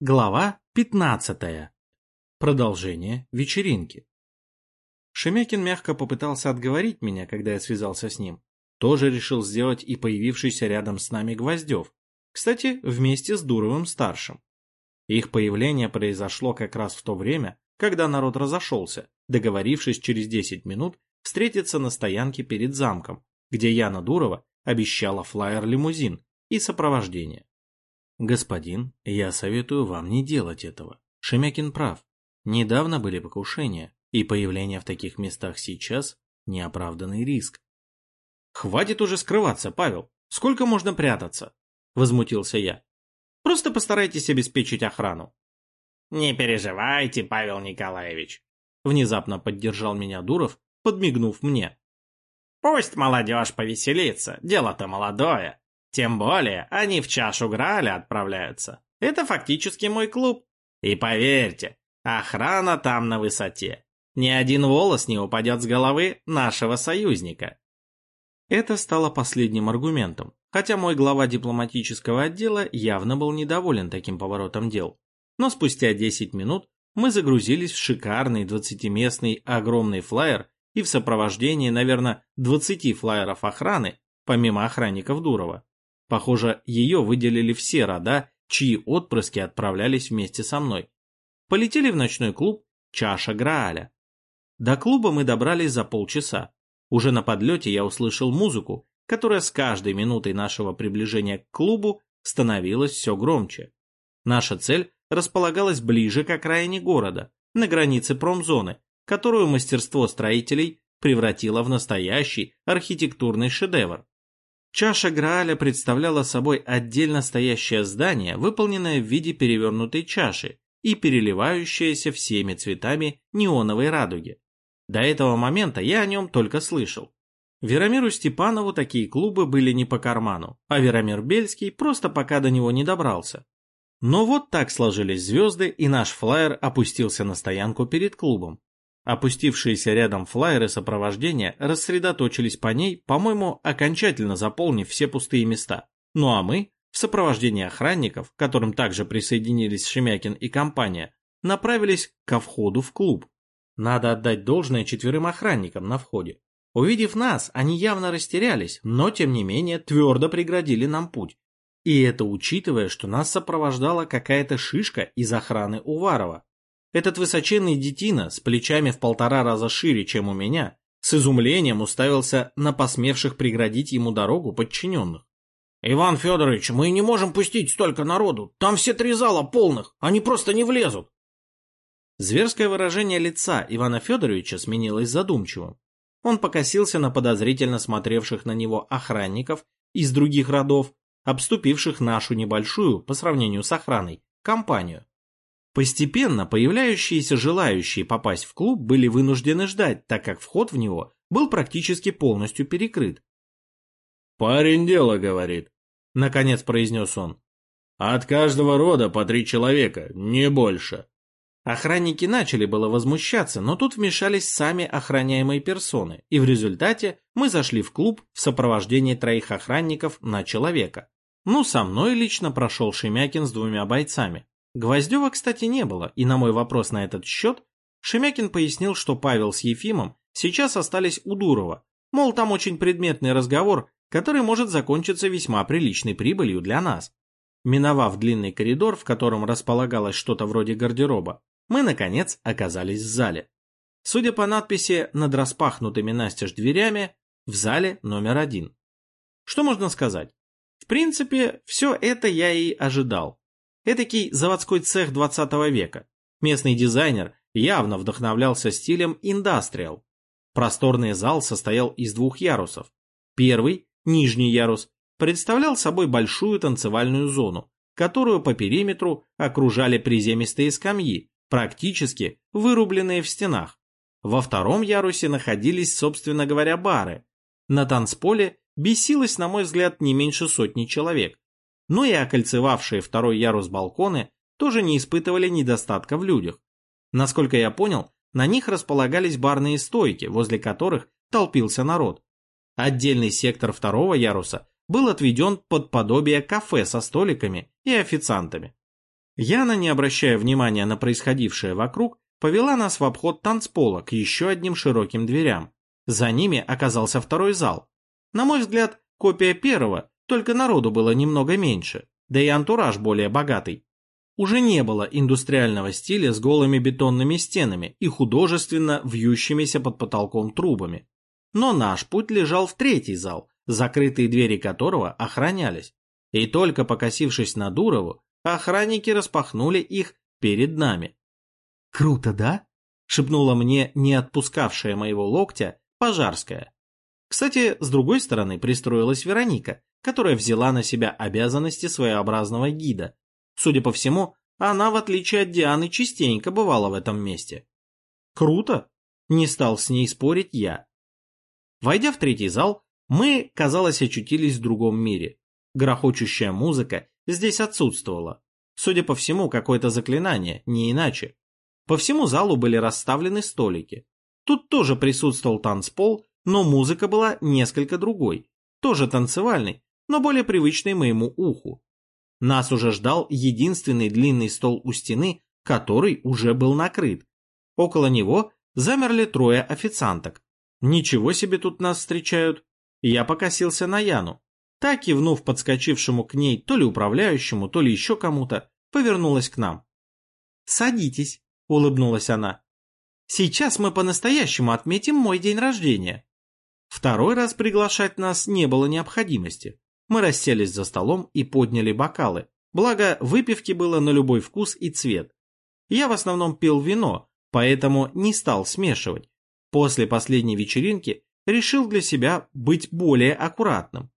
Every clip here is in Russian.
Глава 15. Продолжение вечеринки. Шемякин мягко попытался отговорить меня, когда я связался с ним. Тоже решил сделать и появившийся рядом с нами Гвоздев. Кстати, вместе с Дуровым-старшим. Их появление произошло как раз в то время, когда народ разошелся, договорившись через 10 минут встретиться на стоянке перед замком, где Яна Дурова обещала флайер-лимузин и сопровождение. Господин, я советую вам не делать этого. Шемякин прав. Недавно были покушения, и появление в таких местах сейчас – неоправданный риск. «Хватит уже скрываться, Павел. Сколько можно прятаться?» – возмутился я. «Просто постарайтесь обеспечить охрану». «Не переживайте, Павел Николаевич», – внезапно поддержал меня Дуров, подмигнув мне. «Пусть молодежь повеселится, дело-то молодое. Тем более, они в чашу Граля отправляются. Это фактически мой клуб. И поверьте, охрана там на высоте. Ни один волос не упадет с головы нашего союзника. Это стало последним аргументом, хотя мой глава дипломатического отдела явно был недоволен таким поворотом дел. Но спустя 10 минут мы загрузились в шикарный 20-местный огромный флайер и в сопровождении, наверное, 20 флайеров охраны, помимо охранников Дурова. Похоже, ее выделили все рода, чьи отпрыски отправлялись вместе со мной. Полетели в ночной клуб «Чаша Грааля». До клуба мы добрались за полчаса. Уже на подлете я услышал музыку, которая с каждой минутой нашего приближения к клубу становилась все громче. Наша цель располагалась ближе к окраине города, на границе промзоны, которую мастерство строителей превратило в настоящий архитектурный шедевр. Чаша Грааля представляла собой отдельно стоящее здание, выполненное в виде перевернутой чаши и переливающееся всеми цветами неоновой радуги. До этого момента я о нем только слышал. Веромиру Степанову такие клубы были не по карману, а Веромир Бельский просто пока до него не добрался. Но вот так сложились звезды, и наш флайер опустился на стоянку перед клубом. Опустившиеся рядом флайеры сопровождения рассредоточились по ней, по-моему, окончательно заполнив все пустые места. Ну а мы, в сопровождении охранников, которым также присоединились Шемякин и компания, направились ко входу в клуб. Надо отдать должное четверым охранникам на входе. Увидев нас, они явно растерялись, но тем не менее твердо преградили нам путь. И это учитывая, что нас сопровождала какая-то шишка из охраны Уварова. Этот высоченный детина с плечами в полтора раза шире, чем у меня, с изумлением уставился на посмевших преградить ему дорогу подчиненных. «Иван Федорович, мы не можем пустить столько народу. Там все три зала полных, они просто не влезут». Зверское выражение лица Ивана Федоровича сменилось задумчивым. Он покосился на подозрительно смотревших на него охранников из других родов, обступивших нашу небольшую, по сравнению с охраной, компанию. Постепенно появляющиеся желающие попасть в клуб были вынуждены ждать, так как вход в него был практически полностью перекрыт. «Парень дело говорит», — наконец произнес он. «От каждого рода по три человека, не больше». Охранники начали было возмущаться, но тут вмешались сами охраняемые персоны, и в результате мы зашли в клуб в сопровождении троих охранников на человека. Ну, со мной лично прошел Шемякин с двумя бойцами. Гвоздева, кстати, не было, и на мой вопрос на этот счет Шемякин пояснил, что Павел с Ефимом сейчас остались у Дурова, мол, там очень предметный разговор, который может закончиться весьма приличной прибылью для нас. Миновав длинный коридор, в котором располагалось что-то вроде гардероба, мы, наконец, оказались в зале. Судя по надписи над распахнутыми настежь дверями, в зале номер один. Что можно сказать? В принципе, все это я и ожидал. Этакий заводской цех 20 века. Местный дизайнер явно вдохновлялся стилем индастриал. Просторный зал состоял из двух ярусов. Первый, нижний ярус, представлял собой большую танцевальную зону, которую по периметру окружали приземистые скамьи, практически вырубленные в стенах. Во втором ярусе находились, собственно говоря, бары. На танцполе бесилось, на мой взгляд, не меньше сотни человек но и окольцевавшие второй ярус балконы тоже не испытывали недостатка в людях. Насколько я понял, на них располагались барные стойки, возле которых толпился народ. Отдельный сектор второго яруса был отведен под подобие кафе со столиками и официантами. Яна, не обращая внимания на происходившее вокруг, повела нас в обход танцпола к еще одним широким дверям. За ними оказался второй зал. На мой взгляд, копия первого, только народу было немного меньше, да и антураж более богатый. Уже не было индустриального стиля с голыми бетонными стенами и художественно вьющимися под потолком трубами. Но наш путь лежал в третий зал, закрытые двери которого охранялись. И только покосившись на Дурову, охранники распахнули их перед нами. «Круто, да?» — шепнула мне не отпускавшая моего локтя Пожарская. Кстати, с другой стороны пристроилась Вероника, которая взяла на себя обязанности своеобразного гида. Судя по всему, она, в отличие от Дианы, частенько бывала в этом месте. «Круто!» — не стал с ней спорить я. Войдя в третий зал, мы, казалось, очутились в другом мире. Грохочущая музыка здесь отсутствовала. Судя по всему, какое-то заклинание, не иначе. По всему залу были расставлены столики. Тут тоже присутствовал танцпол, но музыка была несколько другой. Тоже танцевальной, но более привычной моему уху. Нас уже ждал единственный длинный стол у стены, который уже был накрыт. Около него замерли трое официанток. Ничего себе тут нас встречают. Я покосился на Яну. Та, кивнув подскочившему к ней то ли управляющему, то ли еще кому-то, повернулась к нам. «Садитесь», — улыбнулась она. «Сейчас мы по-настоящему отметим мой день рождения». Второй раз приглашать нас не было необходимости. Мы расселись за столом и подняли бокалы, благо выпивки было на любой вкус и цвет. Я в основном пил вино, поэтому не стал смешивать. После последней вечеринки решил для себя быть более аккуратным.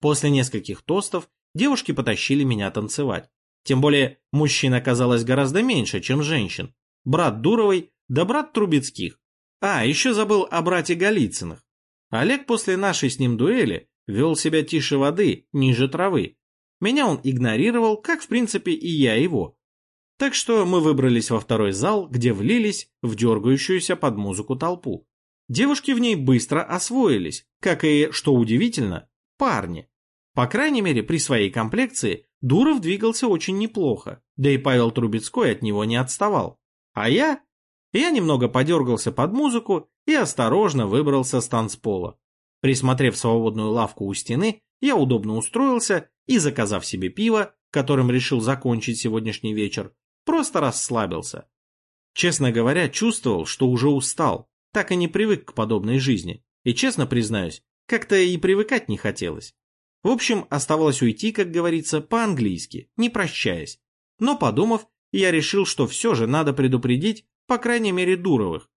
После нескольких тостов девушки потащили меня танцевать. Тем более мужчин оказалось гораздо меньше, чем женщин. Брат Дуровой да брат Трубецких. А, еще забыл о брате Голицыных. Олег после нашей с ним дуэли вел себя тише воды, ниже травы. Меня он игнорировал, как в принципе и я его. Так что мы выбрались во второй зал, где влились в дергающуюся под музыку толпу. Девушки в ней быстро освоились, как и, что удивительно, парни. По крайней мере, при своей комплекции Дуров двигался очень неплохо, да и Павел Трубецкой от него не отставал. А я? Я немного подергался под музыку и осторожно выбрался с танцпола. Присмотрев свободную лавку у стены, я удобно устроился и, заказав себе пиво, которым решил закончить сегодняшний вечер, просто расслабился. Честно говоря, чувствовал, что уже устал, так и не привык к подобной жизни. И честно признаюсь, как-то и привыкать не хотелось. В общем, оставалось уйти, как говорится, по-английски, не прощаясь. Но подумав, я решил, что все же надо предупредить, по крайней мере, Дуровых.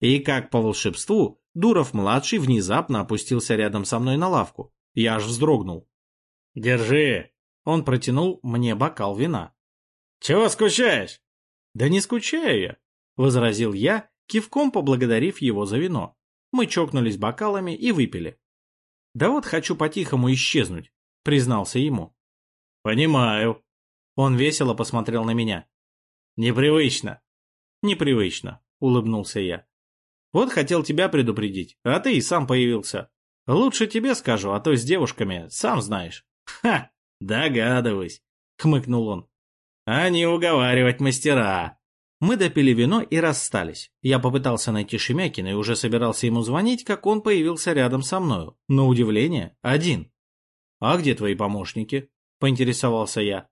И как по волшебству, Дуров-младший внезапно опустился рядом со мной на лавку. Я аж вздрогнул. «Держи!» Он протянул мне бокал вина. «Чего скучаешь?» «Да не скучаю я», — возразил я, кивком поблагодарив его за вино. Мы чокнулись бокалами и выпили. «Да вот хочу по-тихому исчезнуть», — признался ему. «Понимаю». Он весело посмотрел на меня. «Непривычно». «Непривычно», — улыбнулся я. «Вот хотел тебя предупредить, а ты и сам появился. Лучше тебе скажу, а то с девушками, сам знаешь». «Ха, догадываюсь», — хмыкнул он. «А не уговаривать мастера». Мы допили вино и расстались. Я попытался найти Шемякина и уже собирался ему звонить, как он появился рядом со мною. На удивление, один. «А где твои помощники?» — поинтересовался я.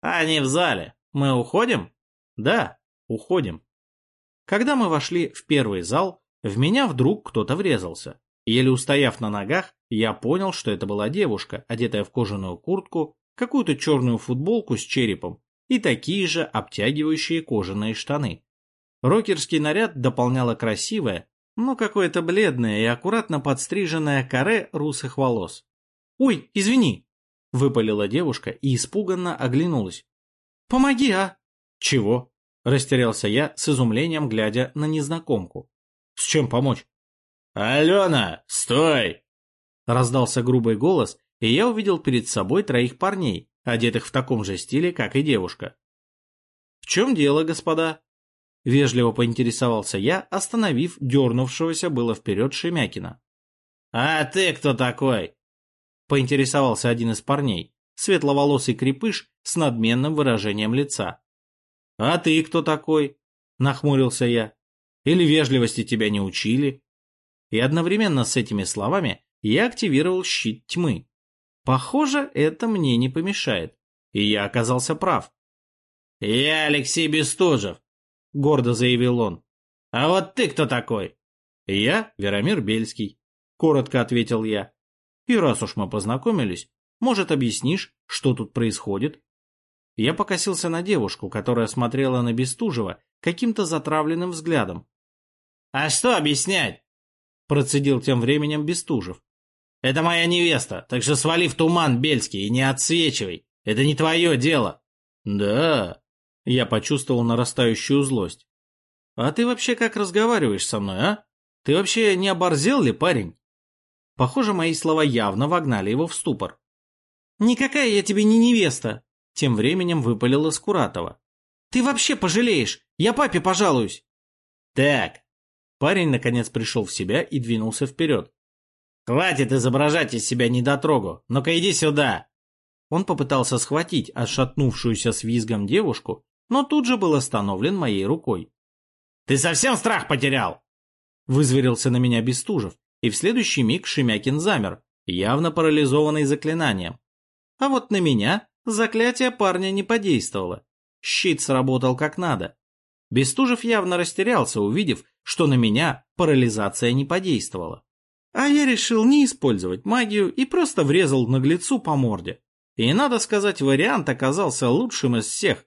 «Они в зале. Мы уходим?» «Да, уходим». Когда мы вошли в первый зал, в меня вдруг кто-то врезался. Еле устояв на ногах, я понял, что это была девушка, одетая в кожаную куртку, какую-то черную футболку с черепом и такие же обтягивающие кожаные штаны. Рокерский наряд дополняла красивое, но какое-то бледное и аккуратно подстриженное каре русых волос. «Ой, извини!» — выпалила девушка и испуганно оглянулась. «Помоги, а!» «Чего?» — растерялся я с изумлением, глядя на незнакомку. «С чем помочь?» «Алена, стой!» Раздался грубый голос, и я увидел перед собой троих парней, одетых в таком же стиле, как и девушка. «В чем дело, господа?» Вежливо поинтересовался я, остановив дернувшегося было вперед Шемякина. «А ты кто такой?» Поинтересовался один из парней, светловолосый крепыш с надменным выражением лица. «А ты кто такой?» — нахмурился я. «Или вежливости тебя не учили?» И одновременно с этими словами я активировал щит тьмы. Похоже, это мне не помешает. И я оказался прав. «Я Алексей Бестужев», — гордо заявил он. «А вот ты кто такой?» «Я Веромир Бельский», — коротко ответил я. «И раз уж мы познакомились, может, объяснишь, что тут происходит?» Я покосился на девушку, которая смотрела на Бестужева каким-то затравленным взглядом. «А что объяснять?» — процедил тем временем Бестужев. «Это моя невеста, так что свали в туман, Бельский, и не отсвечивай. Это не твое дело». «Да...» — я почувствовал нарастающую злость. «А ты вообще как разговариваешь со мной, а? Ты вообще не оборзел ли, парень?» Похоже, мои слова явно вогнали его в ступор. «Никакая я тебе не невеста!» Тем временем выпалила Скуратова. «Ты вообще пожалеешь! Я папе пожалуюсь!» «Так!» Парень наконец пришел в себя и двинулся вперед. «Хватит изображать из себя недотрогу! Ну-ка иди сюда!» Он попытался схватить отшатнувшуюся с визгом девушку, но тут же был остановлен моей рукой. «Ты совсем страх потерял?» Вызверился на меня Бестужев, и в следующий миг Шемякин замер, явно парализованный заклинанием. А вот на меня заклятие парня не подействовало. Щит сработал как надо. Бестужев явно растерялся, увидев, что на меня парализация не подействовала. А я решил не использовать магию и просто врезал наглецу по морде. И, надо сказать, вариант оказался лучшим из всех.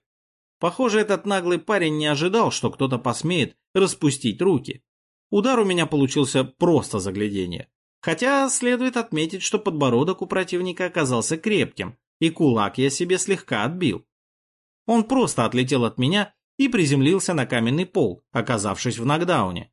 Похоже, этот наглый парень не ожидал, что кто-то посмеет распустить руки. Удар у меня получился просто заглядение. Хотя следует отметить, что подбородок у противника оказался крепким, и кулак я себе слегка отбил. Он просто отлетел от меня и приземлился на каменный пол, оказавшись в нокдауне.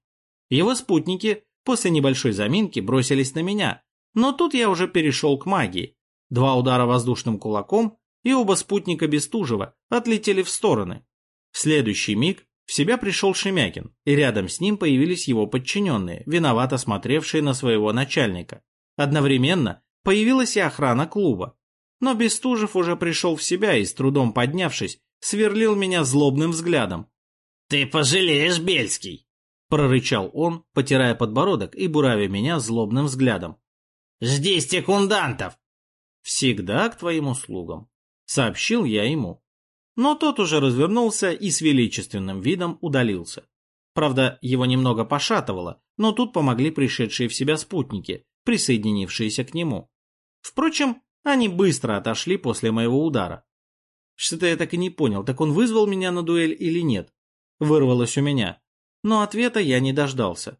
Его спутники после небольшой заминки бросились на меня, но тут я уже перешел к магии. Два удара воздушным кулаком, и оба спутника Бестужева отлетели в стороны. В следующий миг в себя пришел Шемякин, и рядом с ним появились его подчиненные, виновато смотревшие на своего начальника. Одновременно появилась и охрана клуба. Но Бестужев уже пришел в себя и, с трудом поднявшись, сверлил меня злобным взглядом. «Ты пожалеешь, Бельский!» — прорычал он, потирая подбородок и буравя меня злобным взглядом. «Жди секундантов!» «Всегда к твоим услугам», — сообщил я ему. Но тот уже развернулся и с величественным видом удалился. Правда, его немного пошатывало, но тут помогли пришедшие в себя спутники, присоединившиеся к нему. Впрочем, они быстро отошли после моего удара. Что-то я так и не понял, так он вызвал меня на дуэль или нет. Вырвалось у меня. Но ответа я не дождался.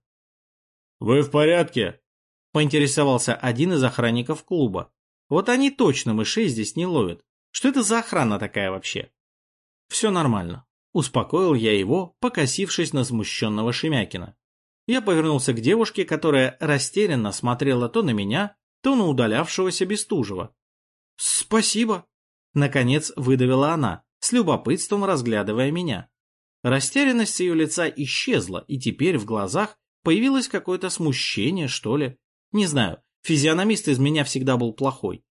«Вы в порядке?» — поинтересовался один из охранников клуба. Вот они точно мышей здесь не ловят. Что это за охрана такая вообще? Все нормально. Успокоил я его, покосившись на смущенного Шемякина. Я повернулся к девушке, которая растерянно смотрела то на меня, то на удалявшегося Бестужева. «Спасибо», — наконец выдавила она, с любопытством разглядывая меня. Растерянность ее лица исчезла, и теперь в глазах появилось какое-то смущение, что ли. Не знаю, физиономист из меня всегда был плохой.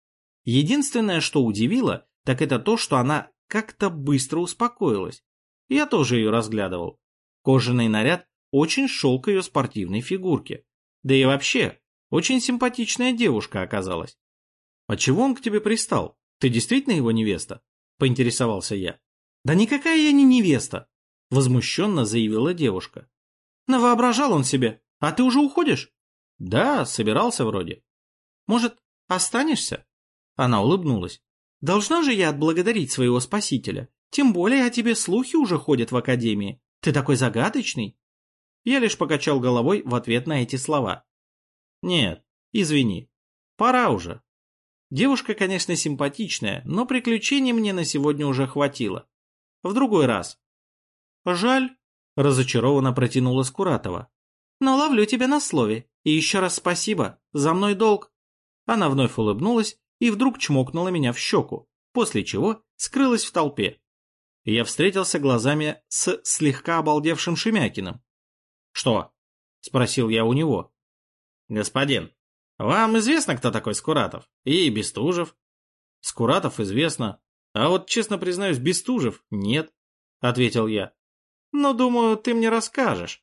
Единственное, что удивило, так это то, что она как-то быстро успокоилась. Я тоже ее разглядывал. Кожаный наряд очень шел к ее спортивной фигурке. Да и вообще, очень симпатичная девушка оказалась. «А чего он к тебе пристал? Ты действительно его невеста?» – поинтересовался я. «Да никакая я не невеста!» – возмущенно заявила девушка. «Навоображал он себе. А ты уже уходишь?» «Да, собирался вроде». «Может, останешься?» Она улыбнулась. Должна же я отблагодарить своего спасителя. Тем более о тебе слухи уже ходят в академии. Ты такой загадочный. Я лишь покачал головой в ответ на эти слова. Нет, извини. Пора уже. Девушка, конечно, симпатичная, но приключений мне на сегодня уже хватило. В другой раз. Жаль, разочарованно протянула Скуратова. Но ловлю тебя на слове. И еще раз спасибо. За мной долг. Она вновь улыбнулась и вдруг чмокнула меня в щеку, после чего скрылась в толпе. Я встретился глазами с слегка обалдевшим Шемякиным. «Что?» — спросил я у него. «Господин, вам известно, кто такой Скуратов? И Бестужев?» «Скуратов известно. А вот, честно признаюсь, Бестужев нет, ответил я. Но, думаю, ты мне расскажешь.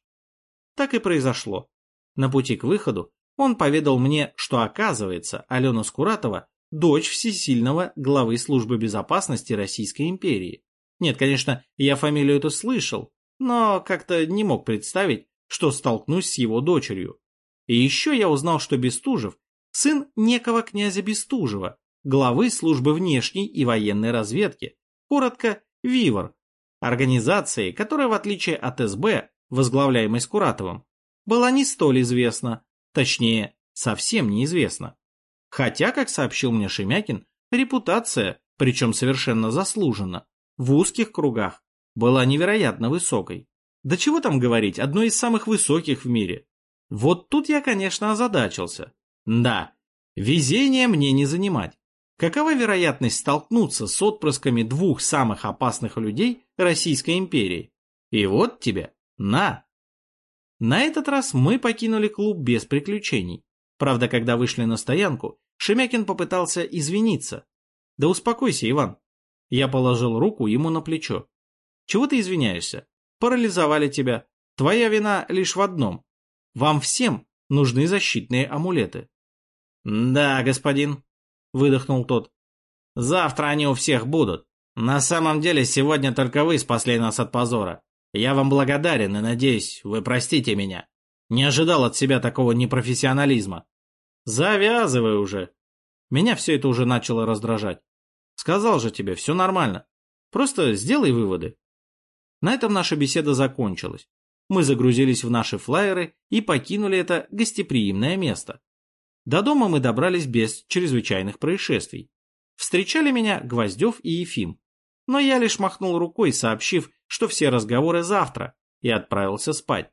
Так и произошло. На пути к выходу он поведал мне, что, оказывается, Алена Скуратова – дочь всесильного главы службы безопасности Российской империи. Нет, конечно, я фамилию эту слышал, но как-то не мог представить, что столкнусь с его дочерью. И еще я узнал, что Бестужев – сын некого князя Бестужева, главы службы внешней и военной разведки, коротко ВИВОР, организации, которая, в отличие от СБ, возглавляемой Скуратовым, была не столь известна, точнее, совсем неизвестна. Хотя, как сообщил мне Шемякин, репутация, причем совершенно заслуженно, в узких кругах была невероятно высокой. Да чего там говорить, одной из самых высоких в мире. Вот тут я, конечно, озадачился. Да, везение мне не занимать. Какова вероятность столкнуться с отпрысками двух самых опасных людей Российской империи? И вот тебе, на! На этот раз мы покинули клуб без приключений. Правда, когда вышли на стоянку, Шемякин попытался извиниться. Да успокойся, Иван. Я положил руку ему на плечо. Чего ты извиняешься? Парализовали тебя. Твоя вина лишь в одном. Вам всем нужны защитные амулеты. Да, господин, выдохнул тот. Завтра они у всех будут. На самом деле, сегодня только вы спасли нас от позора. Я вам благодарен и надеюсь, вы простите меня. Не ожидал от себя такого непрофессионализма. Завязывай уже. Меня все это уже начало раздражать. Сказал же тебе, все нормально. Просто сделай выводы. На этом наша беседа закончилась. Мы загрузились в наши флайеры и покинули это гостеприимное место. До дома мы добрались без чрезвычайных происшествий. Встречали меня Гвоздев и Ефим. Но я лишь махнул рукой, сообщив, что все разговоры завтра, и отправился спать.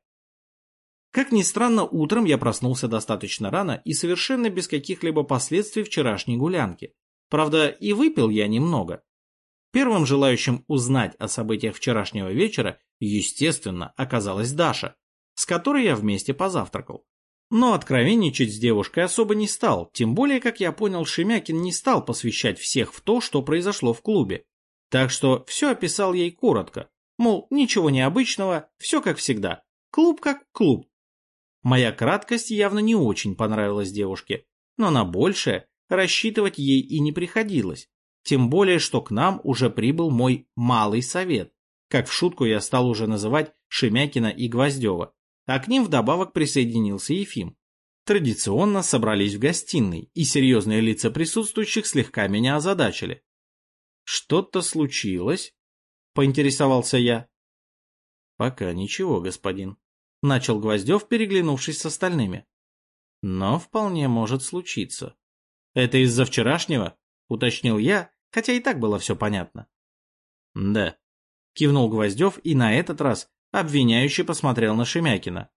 Как ни странно, утром я проснулся достаточно рано и совершенно без каких-либо последствий вчерашней гулянки. Правда, и выпил я немного. Первым желающим узнать о событиях вчерашнего вечера, естественно, оказалась Даша, с которой я вместе позавтракал. Но откровенничать с девушкой особо не стал, тем более, как я понял, Шемякин не стал посвящать всех в то, что произошло в клубе. Так что все описал ей коротко, мол, ничего необычного, все как всегда, клуб как клуб. Моя краткость явно не очень понравилась девушке, но на большее рассчитывать ей и не приходилось, тем более, что к нам уже прибыл мой малый совет, как в шутку я стал уже называть Шемякина и Гвоздева а к ним вдобавок присоединился Ефим. Традиционно собрались в гостиной, и серьезные лица присутствующих слегка меня озадачили. «Что-то случилось?» — поинтересовался я. «Пока ничего, господин», — начал Гвоздев, переглянувшись с остальными. «Но вполне может случиться». «Это из-за вчерашнего?» — уточнил я, хотя и так было все понятно. «Да», — кивнул Гвоздев и на этот раз обвиняюще посмотрел на Шемякина.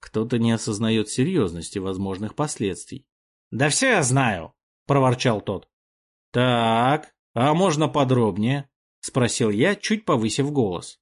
Кто-то не осознает серьезности возможных последствий. «Да все я знаю», — проворчал тот. «Так, а можно подробнее?» — спросил я, чуть повысив голос.